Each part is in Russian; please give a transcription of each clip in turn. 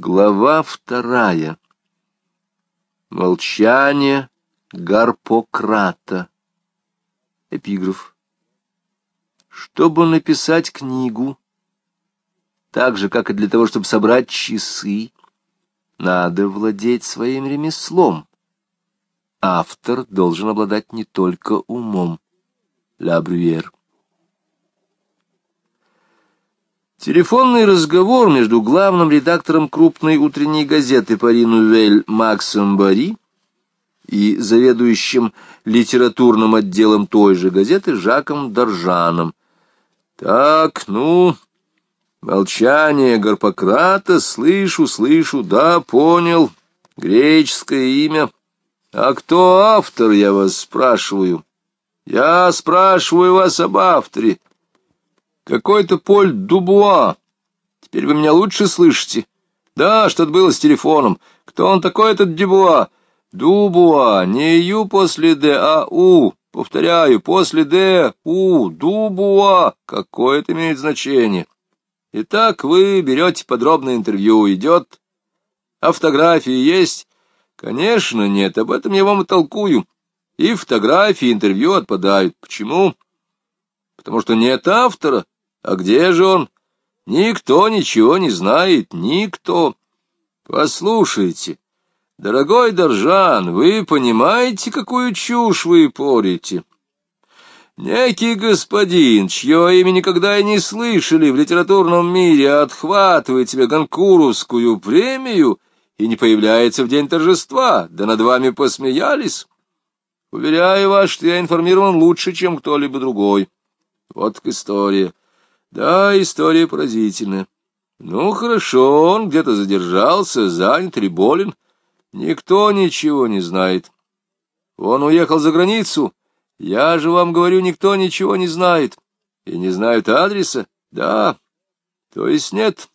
Глава вторая. Молчание Гарпократа. Эпиграф. Чтобы написать книгу, так же, как и для того, чтобы собрать часы, надо владеть своим ремеслом. Автор должен обладать не только умом. Ла Брюер. Телефонный разговор между главным редактором крупной утренней газеты Пари Нувель Максом Бари и заведующим литературным отделом той же газеты Жаком Доржаном. «Так, ну, молчание Гарпократа, слышу, слышу, да, понял, греческое имя. А кто автор, я вас спрашиваю? Я спрашиваю вас об авторе». Какой-то Поль Дубуа. Теперь вы меня лучше слышите? Да, что-то было с телефоном. Кто он такой, этот Дубуа? Дубуа, не Ю после Д, а У. Повторяю, после Д, У, Дубуа. Какое это имеет значение? Итак, вы берете подробное интервью. Идет? А есть? Конечно, нет. Об этом я вам и толкую. И фотографии, интервью отпадают. Почему? Потому что нет автора. А где же он? Никто ничего не знает, никто. Послушайте, дорогой Доржан, вы понимаете, какую чушь вы порите? Некий господин, чье имя никогда и не слышали в литературном мире, отхватывает себе Ганкуровскую премию и не появляется в день торжества, да над вами посмеялись. Уверяю вас, что я информирован лучше, чем кто-либо другой. Вот история. Да, история поразительная. Ну, хорошо, он где-то задержался, занят или болен. Никто ничего не знает. Он уехал за границу. Я же вам говорю, никто ничего не знает. И не знают адреса? Да. То есть нет.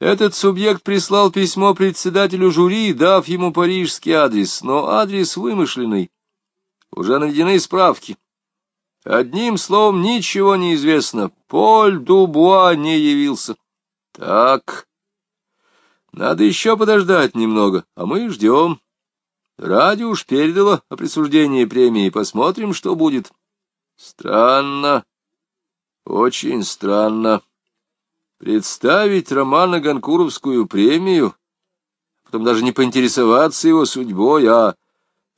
Этот субъект прислал письмо председателю жюри, дав ему парижский адрес, но адрес вымышленный. Уже наведены справки. Одним словом, ничего не известно. Поль Дубуа не явился. Так, надо еще подождать немного, а мы ждем. Радио уж передало о присуждении премии. Посмотрим, что будет. Странно, очень странно. Представить Романа Ганкуровскую премию, потом даже не поинтересоваться его судьбой, а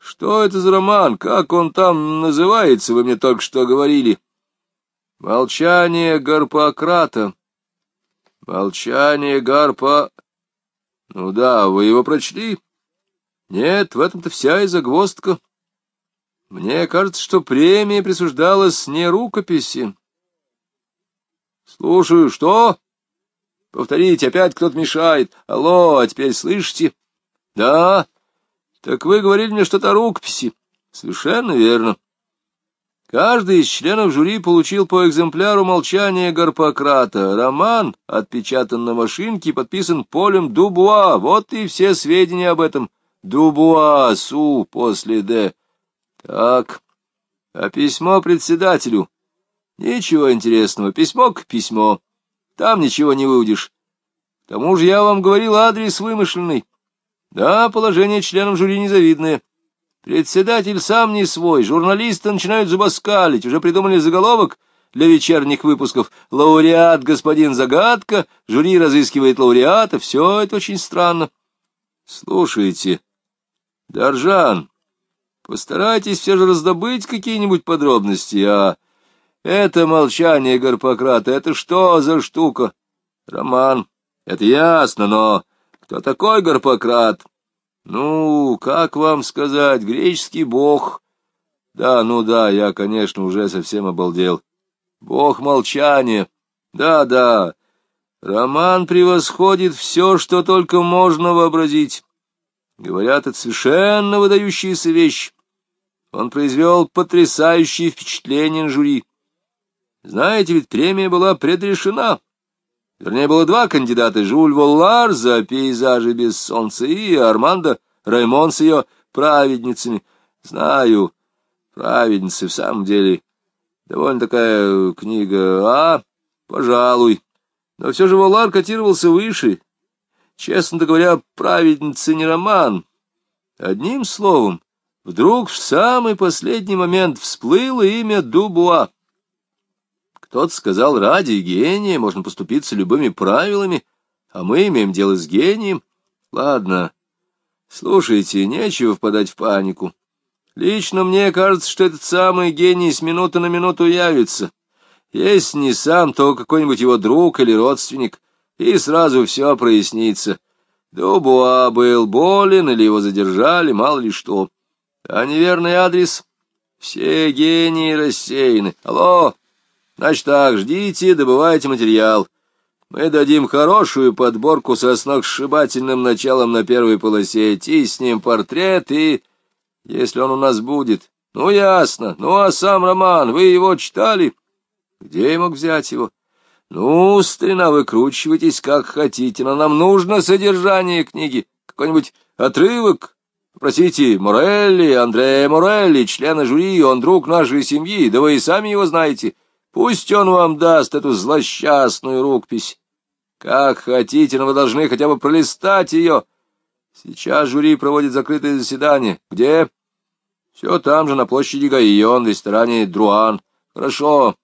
что это за роман? Как он там называется, вы мне только что говорили? Молчание Гарпократа. Молчание Гарпа... Ну да, вы его прочли? Нет, в этом-то вся и загвоздка. Мне кажется, что премия присуждалась не рукописи. Слушаю, что? Повторите, опять кто-то мешает. Алло, а теперь слышите? Да, так вы говорили мне что-то о рукописи. Совершенно верно. Каждый из членов жюри получил по экземпляру молчания Гарпократа. Роман отпечатан на машинке и подписан Полем Дубуа. Вот и все сведения об этом. Дубуа, Су, после Д. Так, а письмо председателю? Ничего интересного. Письмо к письмо. Там ничего не выудишь. К тому же я вам говорил адрес вымышленный. Да, положение членов жюри незавидное. Председатель сам не свой, журналисты начинают зубоскалить, уже придумали заголовок для вечерних выпусков «Лауреат господин Загадка», жюри разыскивает лауреата, все это очень странно. Слушайте, Доржан, постарайтесь все же раздобыть какие-нибудь подробности, а это молчание Гарпократа, это что за штука? Роман, это ясно, но кто такой Гарпократ? Ну, как вам сказать, греческий бог. Да, ну да, я, конечно, уже совсем обалдел. Бог молчания. Да, да. Роман превосходит все, что только можно вообразить. Говорят, это совершенно выдающаяся вещь. Он произвел потрясающее впечатление на жюри. Знаете, ведь премия была предрешена. Вернее, было два кандидата — Жюль Воллар за пейзажи без солнца и Армандо Раймон с ее праведницами. Знаю, праведницы в самом деле довольно такая книга, а, пожалуй. Но все же Воллар котировался выше. Честно говоря, праведница не роман. Одним словом, вдруг в самый последний момент всплыло имя Дубуа. Кто-то сказал, ради гения можно поступиться любыми правилами, а мы имеем дело с гением. Ладно, слушайте, нечего впадать в панику. Лично мне кажется, что этот самый гений с минуты на минуту явится. Если не сам, то какой-нибудь его друг или родственник, и сразу все прояснится. Дубуа был болен или его задержали, мало ли что. А неверный адрес? Все гении рассеяны. Алло! Значит так, ждите, добывайте материал. Мы дадим хорошую подборку со сногсшибательным началом на первой полосе, тиснем портрет и... Если он у нас будет... Ну, ясно. Ну, а сам роман, вы его читали? Где я мог взять его? Ну, старина, выкручивайтесь как хотите, но нам нужно содержание книги. Какой-нибудь отрывок? Просите, Морелли, Андрея Морелли, члена жюри, он друг нашей семьи, да вы и сами его знаете. Пусть он вам даст эту злосчастную рукопись. Как хотите, но вы должны хотя бы пролистать ее. Сейчас жюри проводит закрытое заседание. Где? Все там же, на площади Гайон, в ресторане Друан. Хорошо.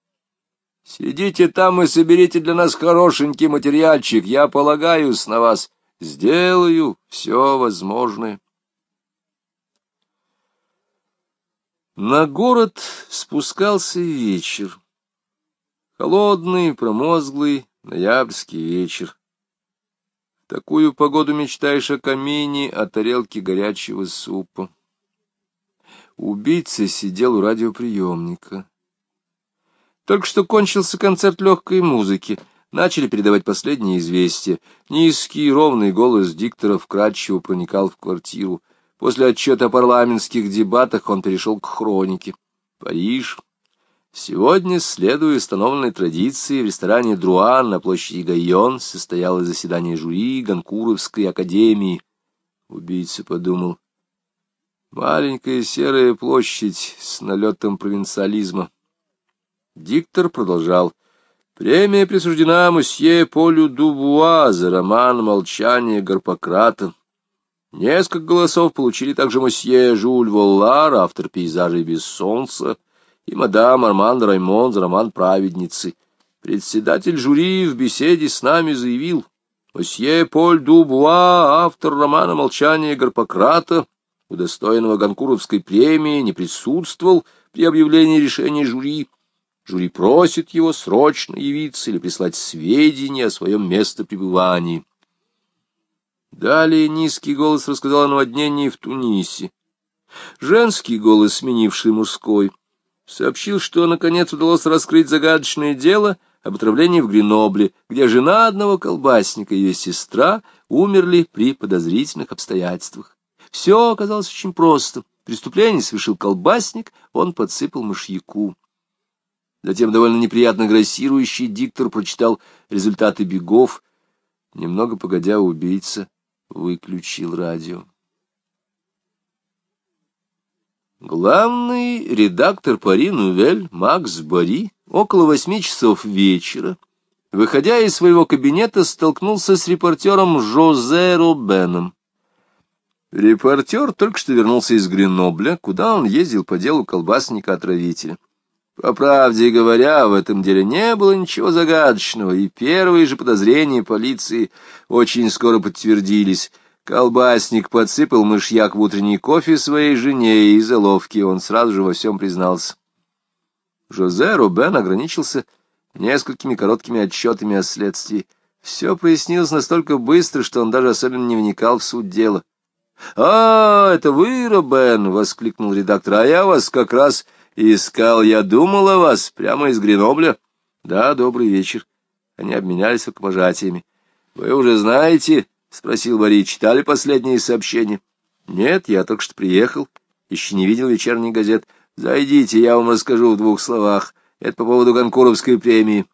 Сидите там и соберите для нас хорошенький материальчик. Я полагаюсь на вас. Сделаю все возможное. На город спускался вечер. Холодный, промозглый, ноябрьский вечер. В такую погоду мечтаешь о камине, о тарелке горячего супа. Убийца сидел у радиоприемника. Только что кончился концерт легкой музыки. Начали передавать последние известия. Низкий, ровный голос диктора вкрадчиво проникал в квартиру. После отчета о парламентских дебатах он перешел к хронике. Париж. Сегодня, следуя установленной традиции, в ресторане «Друан» на площади Гайон состоялось заседание жюри Ганкуровской академии. Убийца подумал. Маленькая серая площадь с налетом провинциализма. Диктор продолжал. Премия присуждена мосье Полю Дубуа за роман «Молчание Гарпократа». Несколько голосов получили также мосье Жюль Воллар, автор пейзажей без солнца, и мадам Арман Раймон за роман «Праведницы». Председатель жюри в беседе с нами заявил, мосье Поль Дубуа, автор романа «Молчание Гарпократа», удостоенного Ганкуровской премии, не присутствовал при объявлении решения жюри, Жюри просит его срочно явиться или прислать сведения о своем местопребывании. Далее низкий голос рассказал о наводнении в Тунисе. Женский голос, сменивший мужской, сообщил, что наконец удалось раскрыть загадочное дело об отравлении в Гренобле, где жена одного колбасника и ее сестра умерли при подозрительных обстоятельствах. Все оказалось очень просто. Преступление совершил колбасник, он подсыпал мышьяку. Затем довольно неприятно грассирующий диктор прочитал результаты бегов. Немного погодя, убийца выключил радио. Главный редактор Пари Нувель Макс Бари около восьми часов вечера, выходя из своего кабинета, столкнулся с репортером Жозе Робеном. Репортер только что вернулся из Гренобля, куда он ездил по делу колбасника-отравителя. По правде говоря, в этом деле не было ничего загадочного, и первые же подозрения полиции очень скоро подтвердились. Колбасник подсыпал мышьяк в утренний кофе своей жене, и из-за ловки он сразу же во всем признался. Жозе Рубен ограничился несколькими короткими отчетами о следствии. Все прояснилось настолько быстро, что он даже особенно не вникал в суть дела. — А, это вы, Робен! — воскликнул редактор. — А я вас как раз Искал я, думал о вас, прямо из Гренобля. Да, добрый вечер. Они обменялись рукопожатиями. Вы уже знаете, — спросил Бори, — читали последние сообщения? Нет, я только что приехал, еще не видел вечерний газет. Зайдите, я вам расскажу в двух словах. Это по поводу Гонкуровской премии.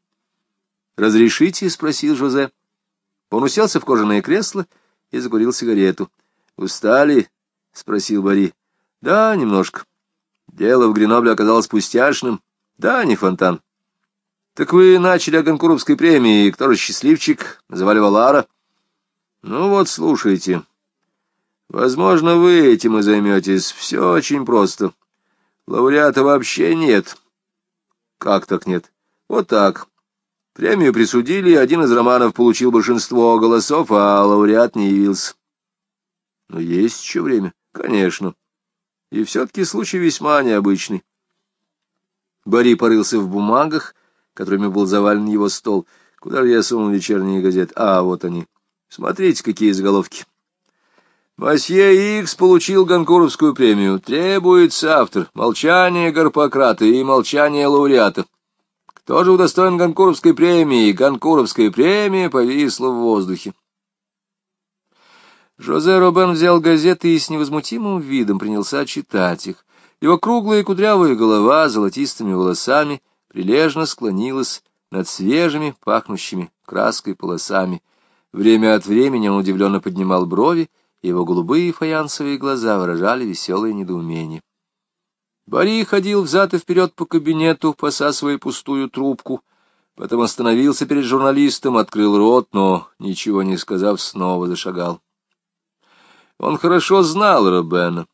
«Разрешите?» — спросил Жозе. Он уселся в кожаное кресло и закурил сигарету. «Устали?» — спросил Бори. «Да, немножко». Дело в Гренобле оказалось пустяшным. Да, не фонтан. Так вы начали о Гонкуровской премии. Кто же счастливчик? Называли Валара. Ну вот, слушайте. Возможно, вы этим и займетесь. Все очень просто. Лауреата вообще нет. Как так нет? Вот так. Премию присудили, один из романов получил большинство голосов, а лауреат не явился. Но есть еще время, конечно. И все-таки случай весьма необычный. Бори порылся в бумагах, которыми был завален его стол. Куда же я сунул вечерние газеты? А, вот они. Смотрите, какие заголовки. Масье Икс получил Гонкуровскую премию. Требуется автор. Молчание Гарпократа и молчание лауреата. Кто же удостоен Гонкуровской премии? Гонкуровская премия повисла в воздухе. Жозе Робен взял газеты и с невозмутимым видом принялся читать их. Его круглая кудрявая голова золотистыми волосами прилежно склонилась над свежими, пахнущими краской полосами. Время от времени он удивленно поднимал брови, и его голубые фаянсовые глаза выражали веселое недоумение. Бори ходил взад и вперед по кабинету, посасывая пустую трубку. Потом остановился перед журналистом, открыл рот, но, ничего не сказав, снова зашагал. Он хорошо знал Робена.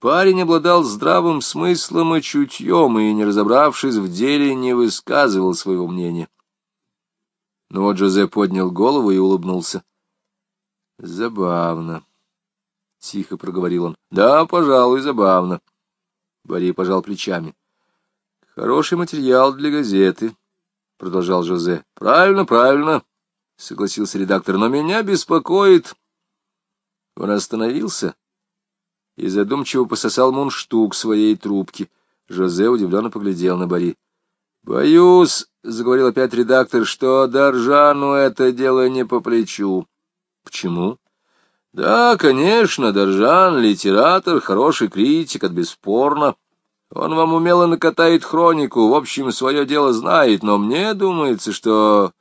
Парень обладал здравым смыслом и чутьем, и, не разобравшись в деле, не высказывал своего мнения. Но вот Жозе поднял голову и улыбнулся. «Забавно», — тихо проговорил он. «Да, пожалуй, забавно». Бори пожал плечами. Хороший материал для газеты, продолжал Жозе. Правильно, правильно, согласился редактор. Но меня беспокоит. Он остановился и задумчиво пососал мундштук своей трубки. Жозе удивленно поглядел на Бори. «Боюсь», — заговорил опять редактор, — «что Доржану это дело не по плечу». «Почему?» Да, конечно, Доржан — литератор, хороший критик, это бесспорно. Он вам умело накатает хронику, в общем, свое дело знает, но мне думается, что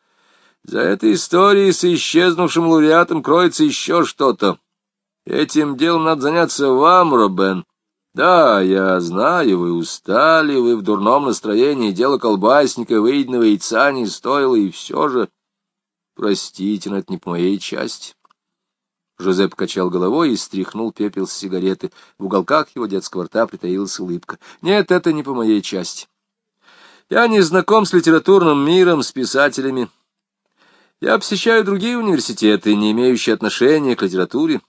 за этой историей с исчезнувшим лауреатом кроется еще что-то. Этим делом надо заняться вам, Робен. Да, я знаю, вы устали, вы в дурном настроении, дело колбасника, выеденного яйца не стоило, и все же... Простите, но это не по моей части. Жозе покачал головой и стряхнул пепел с сигареты. В уголках его детского рта притаилась улыбка. «Нет, это не по моей части. Я не знаком с литературным миром, с писателями. Я посещаю другие университеты, не имеющие отношения к литературе.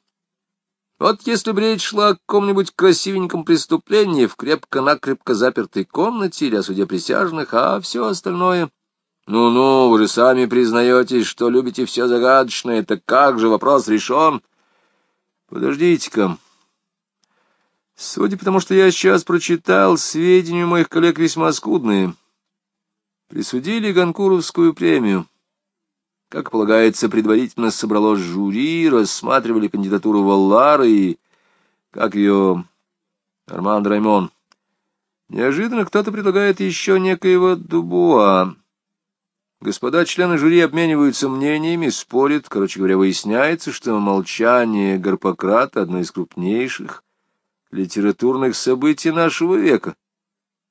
Вот если бы речь шла о каком-нибудь красивеньком преступлении в крепко-накрепко запертой комнате или о суде присяжных, а все остальное... Ну-ну, вы же сами признаетесь, что любите все загадочное, так как же вопрос решен? Подождите-ка. Судя по тому, что я сейчас прочитал, сведения моих коллег весьма скудные. Присудили Ганкуровскую премию. Как полагается, предварительно собралось жюри, рассматривали кандидатуру Валлары и... Как ее... Арман Раймон. Неожиданно кто-то предлагает еще некоего Дубуа. Господа члены жюри обмениваются мнениями, спорят. Короче говоря, выясняется, что молчание Гарпократа — одно из крупнейших литературных событий нашего века.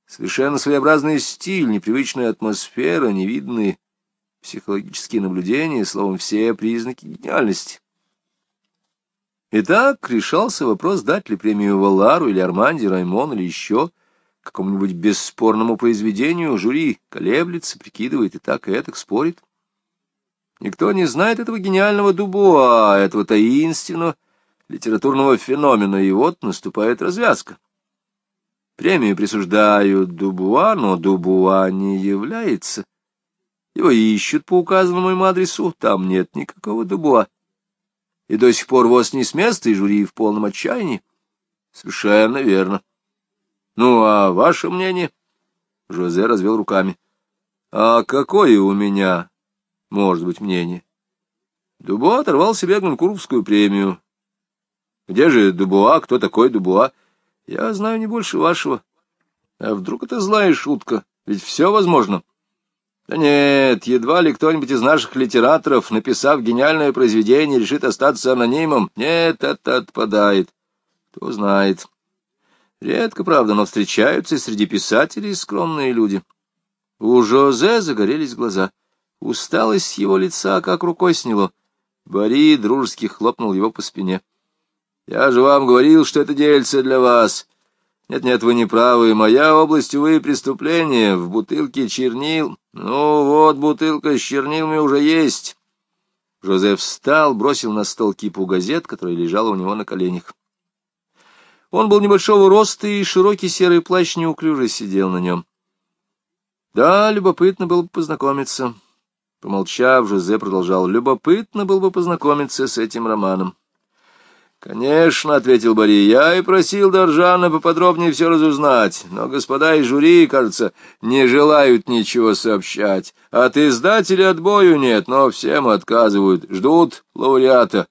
Совершенно своеобразный стиль, непривычная атмосфера, невиданные психологические наблюдения, словом, все признаки гениальности. Итак, решался вопрос, дать ли премию Валару или Арманде, Раймон или еще какому-нибудь бесспорному произведению жюри колеблется, прикидывает и так, и этак спорит. Никто не знает этого гениального Дубуа, этого таинственного литературного феномена, и вот наступает развязка. Премию присуждают Дубуа, но Дубуа не является. Его ищут по указанному им адресу, там нет никакого Дубуа. И до сих пор воз не с места, и жюри в полном отчаянии. Совершенно верно. Ну, а ваше мнение? Жозе развел руками. А какое у меня может быть мнение? Дубуа оторвал себе Гонкуровскую премию. Где же Дубуа? Кто такой Дубуа? Я знаю не больше вашего. А вдруг это злая шутка? Ведь все возможно. Нет, едва ли кто-нибудь из наших литераторов, написав гениальное произведение, решит остаться анонимом. Нет, это отпадает. Кто знает. Редко, правда, но встречаются среди писателей скромные люди. У Жозе загорелись глаза. Усталость его лица как рукой сняло. Бори дружески хлопнул его по спине. — Я же вам говорил, что это дельце для вас. Нет-нет, вы не правы. Моя область, увы, преступления. В бутылке чернил. Ну вот, бутылка с чернилами уже есть. Жозеф встал, бросил на стол кипу газет, которая лежала у него на коленях. Он был небольшого роста, и широкий серый плащ неуклюже сидел на нем. Да, любопытно было бы познакомиться. Помолчав, Жозе продолжал. Любопытно было бы познакомиться с этим романом. «Конечно», — ответил Бори, — «я и просил Доржана поподробнее все разузнать, но господа из жюри, кажется, не желают ничего сообщать. От издателя отбою нет, но всем отказывают, ждут лауреата.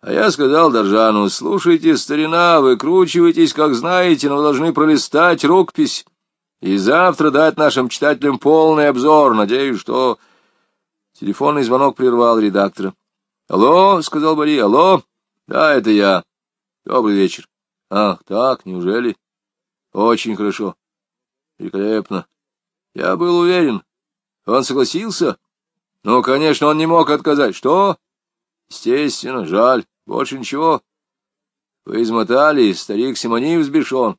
А я сказал Доржану, слушайте, старина, выкручивайтесь, как знаете, но вы должны пролистать рукопись и завтра дать нашим читателям полный обзор. Надеюсь, что...» Телефонный звонок прервал редактора. «Алло», — сказал Бори, — «алло». Да, это я. Добрый вечер. Ах, так, неужели? Очень хорошо. Великолепно. Я был уверен. Он согласился? Ну, конечно, он не мог отказать. Что? Естественно, жаль. Больше ничего. Вы измотали, старик Симони взбешен.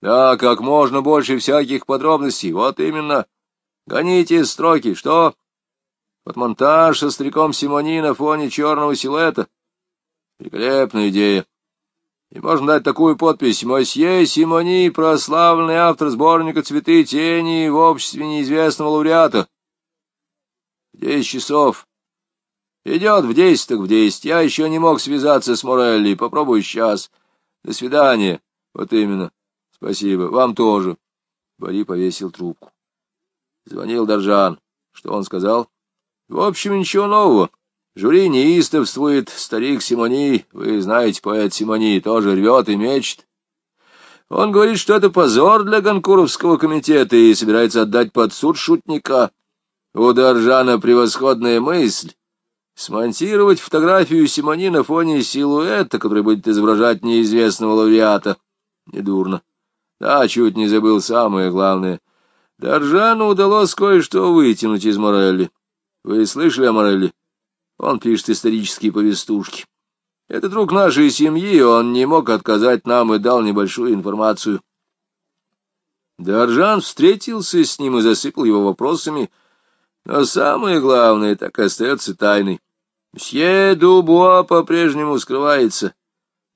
Да, как можно больше всяких подробностей. Вот именно. Гоните строки. Что? Вот монтаж со стариком Симони на фоне черного силуэта. Великолепная идея. И можно дать такую подпись «Мосье Симони, прославленный автор сборника «Цветы тени» в обществе неизвестного лауреата». Десять часов. Идет в десять, так в десять. Я еще не мог связаться с Морелли. Попробую сейчас. До свидания. Вот именно. Спасибо. Вам тоже. Бори повесил трубку. Звонил Доржан. Что он сказал? В общем, ничего нового. Жюри неистовствует, старик Симони, вы знаете, поэт Симони, тоже рвет и мечет. Он говорит, что это позор для Гонкуровского комитета и собирается отдать под суд шутника. У Доржана превосходная мысль. Смонтировать фотографию Симони на фоне силуэта, который будет изображать неизвестного лауреата. Недурно. Да, чуть не забыл самое главное. Доржану удалось кое-что вытянуть из Морелли. Вы слышали о Морелли? Он пишет исторические повестушки. Это друг нашей семьи, он не мог отказать нам и дал небольшую информацию. Доржан встретился с ним и засыпал его вопросами, но самое главное так и остается тайной. Мсье Дубуа по-прежнему скрывается.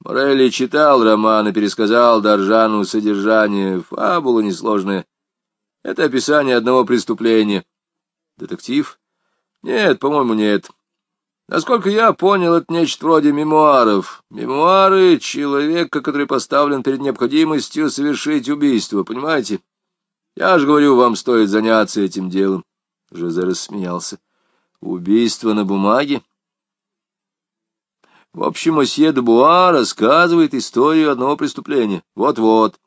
Морелли читал роман и пересказал Доржану содержание, фабула несложная. Это описание одного преступления. Детектив? Нет, по-моему, нет. Насколько я понял, это нечто вроде мемуаров. Мемуары человека, который поставлен перед необходимостью совершить убийство, понимаете? Я же говорю, вам стоит заняться этим делом. Жозе рассмеялся. Убийство на бумаге? В общем, мосье де Буа рассказывает историю одного преступления. Вот-вот.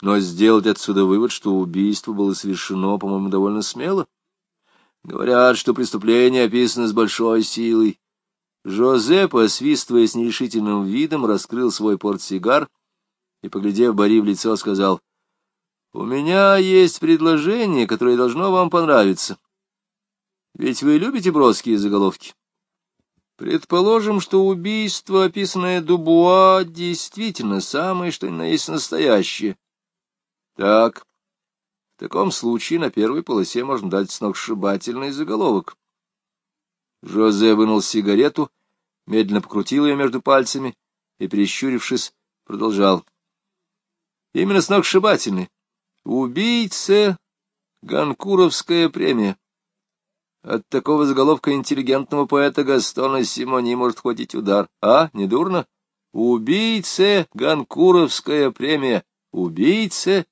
Но сделать отсюда вывод, что убийство было совершено, по-моему, довольно смело. Говорят, что преступление описано с большой силой. Жозе, посвистывая с нерешительным видом, раскрыл свой портсигар и, поглядев Бори в лицо, сказал, «У меня есть предложение, которое должно вам понравиться. Ведь вы любите броские заголовки. Предположим, что убийство, описанное Дубуа, действительно самое, что ни на есть настоящее. Так, в таком случае на первой полосе можно дать сногсшибательный заголовок. Жозе вынул сигарету, медленно покрутил ее между пальцами и, прищурившись, продолжал. Именно сногсшибательный. Убийца Ганкуровская премия. От такого заголовка интеллигентного поэта Гастона Симони может хватить удар. А, не дурно? Убийца Ганкуровская премия. Убийца